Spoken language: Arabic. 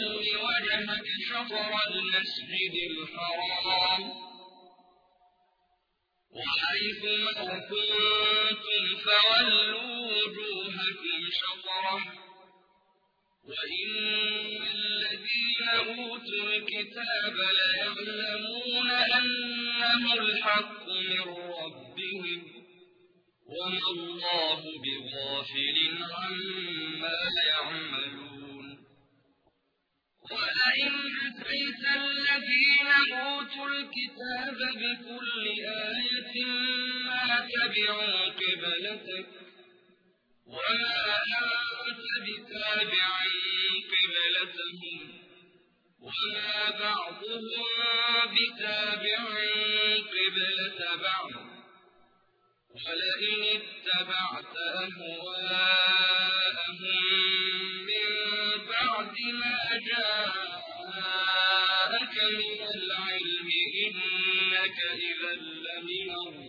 فول شطر المسجد الحرام. وحيث ما كنتم فولوا وجوهكم شطرة. وإن الذين أوتوا الكتاب ليعلمون أنه الحق من ربهم. وما الله بغافل عما الكتاب بكل آية ما تبعوا قبلتك وما أنت بتابع قبلتهم وما بعضهم بتابع قبلة بعض ولئن اتبعت أهواءهم من بعد ما جاءك من إذا لمن الظالمين